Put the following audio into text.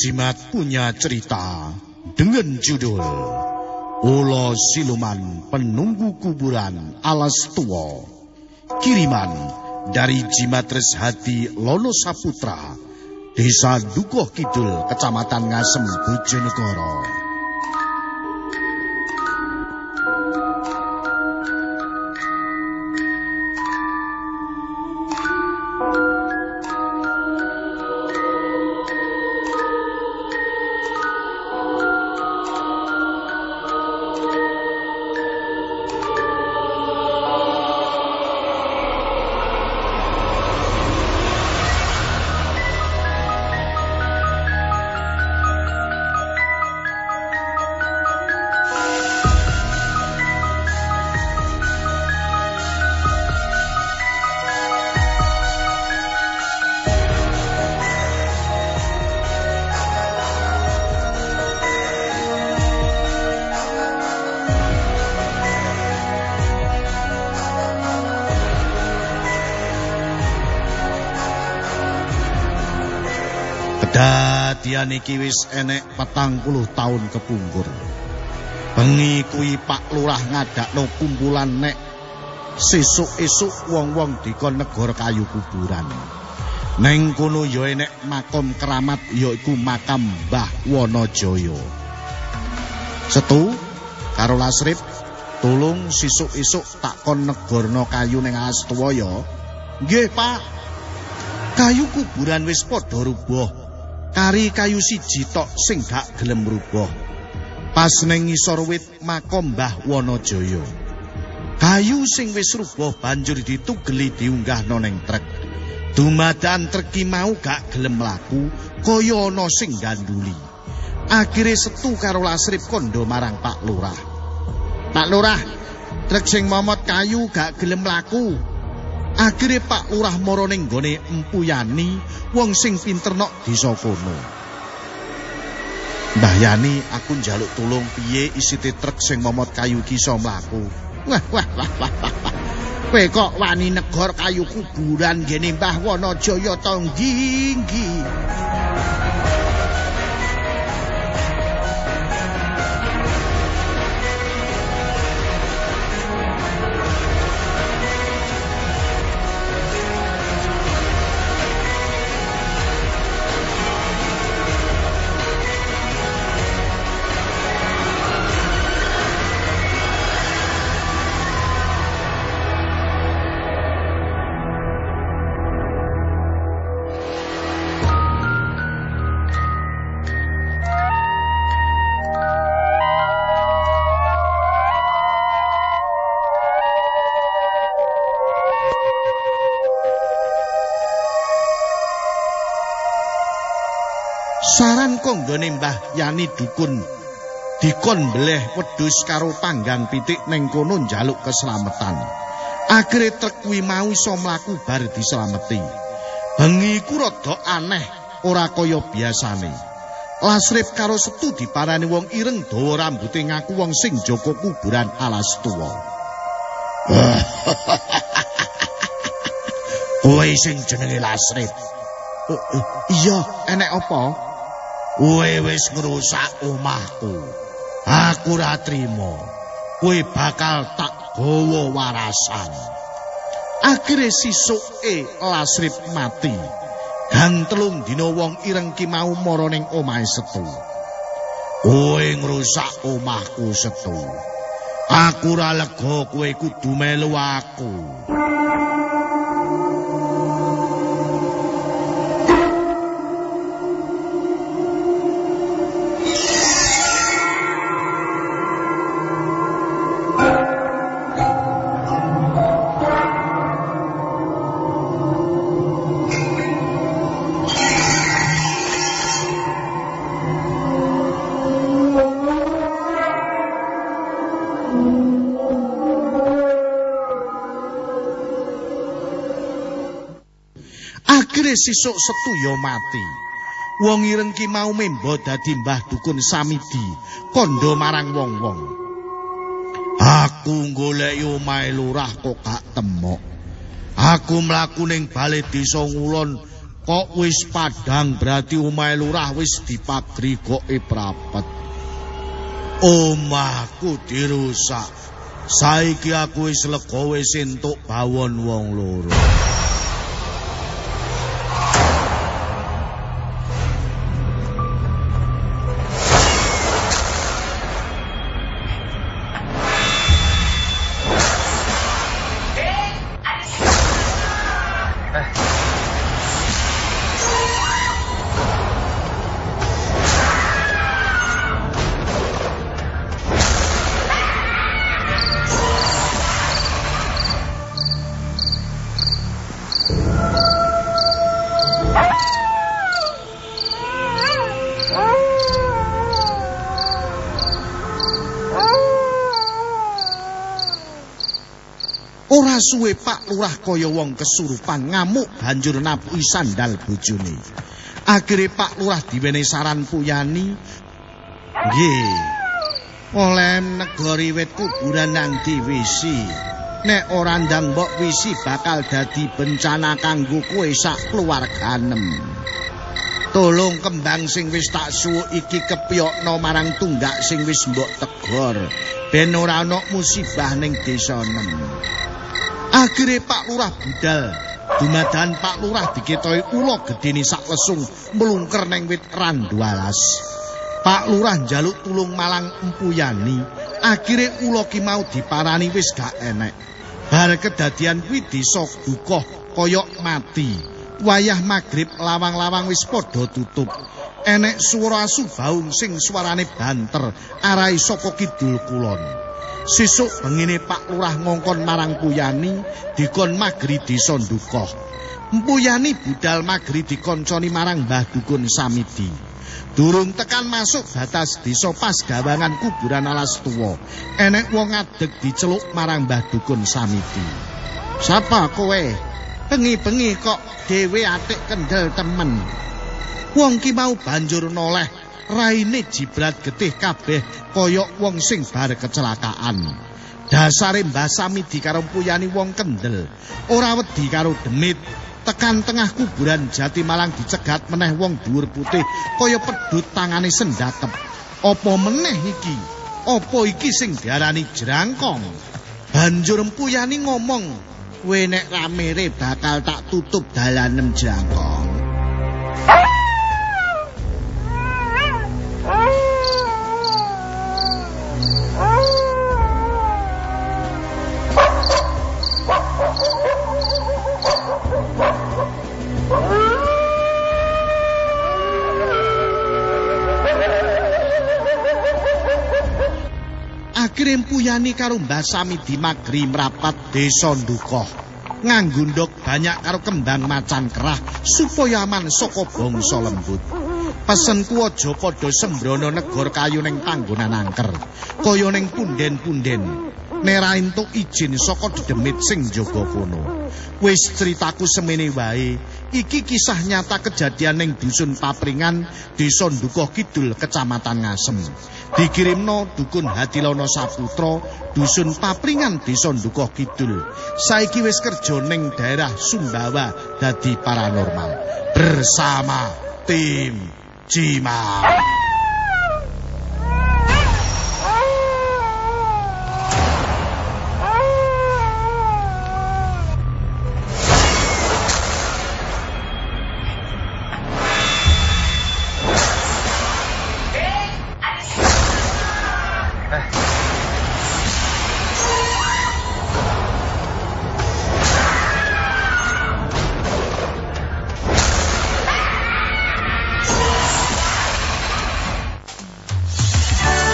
Jimat punya cerita dengan judul Ulo Siluman Penunggu Kuburan Alas Tua. Kiriman dari Jimat Hati Lono Saputra, Desa Dukuh Kidul, Kecamatan Ngasem, Bojonegoro. Kedadian iki wis enek petang puluh tahun. Bengi kuwi Pak Lurah ngadakno kumpulan nek sesuk-esuk wong-wong dikon negara kayu kuburan. Neng kono ya enek makom keramat yaiku makam Mbah Wonojaya. Setu karo Lasrip tulung sesuk-esuk tak kon negorno kayu ning Astuwa ya. Nggih, Pak. Kayu kuburan wis padha rubuh. Kari kayu siji tok sing gak gelem rubah. Pas ning ngisor wit makom Mbah Wonojaya. Kayu sing wis rubah banjur ditugeli diunggah neng trek. Dumadan treki mau gak gelem mlaku kaya ana sing ganduli. Akhire setu karo lasrip kondo marang Pak Lurah. Pak Lurah, trek sing momot kayu gak gelem mlaku. Akhire Pak Lurah mara ning gone Empu Yani wong sing pinter nok desa kono. Mbah Yani aku njaluk tulung piye isite truk sing momot kayu ki iso mlaku. Wah wah wah wah. Kowe kok wani negor kayu kuburan gene Mbah Wonojaya to nggih Saran konggone Mbah Yani dukun dikon bleh wedhus karo panggang pitik ning kono njaluk keselamatan. Akhire trek kuwi mau iso mlaku bar dislameti. Bengi ku rada aneh ora kaya biasane. Lasrip karo setu diparani wong ireng dawa rambuté ngaku wong sing jaga kuburan alas tuwa. Kowe sing jenenge Lasrip. Uh, uh, iya, enek apa? Kowe wis ngrusak omahku. Aku ora trima. Kowe bakal tak gawa warasan. Akhire sisuke Lasrip mati. Gantelung dina wong ireng ki mau mara ning omahe Setu. Kowe ngrusak omahku Setu. Aku ora lega kowe kudu melu aku. Akhire sesuk setu ya mati. Wong ireng ki mau membo dadi mbah dukun Samidi, kandha marang wong-wong. Aku goleki omahe lurah kok gak temok. Aku mlaku ning bale desa ngulon Kok wis padang berarti omahe lurah wis dipagri goke prapet. Omahku dirusak. Saiki aku wis lega wis entuk bawon wong loro. Suwe Pak Lurah kaya wong kesurupan ngamuk banjur nabuki sandal bojone. Akhire Pak Lurah diwene saran Puyani. Nggih. Oleh negori wit kuburan nang diwisi. Nek ora ndang mbok wisi bakal dadi bencana kanggo kowe sak keluarganem. Tolong kembang sing wis tak suwuk iki kepiyokno marang tunggak sing wis mbok tegor ben ora ana musibah ning desa nem. Akhire Pak Lurah budal. Dumadan Pak Lurah diketoki ula gedene sak lesung mlungker ning wit randualas. Pak Lurah njaluk tulung malang empuyani. Akhire ula ki mau diparani wis gak enek. Bar kedadian kuwi desa duka kaya mati. Wayah magrib lawang-lawang wis padha tutup. Enek swara asu baung sing suarane banter arai saka kidul kulon. Sesuk bengine Pak Lurah ngongkon marang Puyani dikon magri desa Ndukoh. Mpuyani budal magri dikonconi marang Mbah Dukun Samidi. Durung tekan masuk batas desa pas gawangan kuburan alas tuwa. Enek wong ngadeg diceluk marang Mbah Dukun Samidi. Sapa kowe? Bengi-bengi kok dhewe atik kendel temen. Wong ki mau banjur noleh raine jibrat getih kabeh kaya wong sing bar kecelakaan. Dasare Mbah Samidi karo Puyani wong kendel, ora wedi karo demit. Tekan tengah kuburan Jati Malang dicegat meneh wong dhuwur putih kaya pedhut tangane sendakep. Apa meneh iki? Apa iki sing diarani jerangkong? Banjur Puyani ngomong, "Kowe nek ramere bakal tak tutup dalanem jerangkong." Akhire Puyani karo Mbah Samidi magri mrapat desa Ndukoh. Nganggundhok banyak karo kembang macan kerah supaya aman saka bangsa lembut. Pesenku aja padha sembrono negor kayu ning panggonan angker, kaya ning punden-punden. Nera entuk izin saka dedemit sing jaga kono. Wis critaku semene wae. Iki kisah nyata kejadian ning dusun Papringan, Desa Ndukoh Kidul, Kecamatan Ngasem. Dikirimno dukun Hadilono Saputra, dusun Papringan, Desa Ndukoh Kidul. Saiki wis kerja ning daerah Sumbawa dadi paranormal bersama tim Cimal.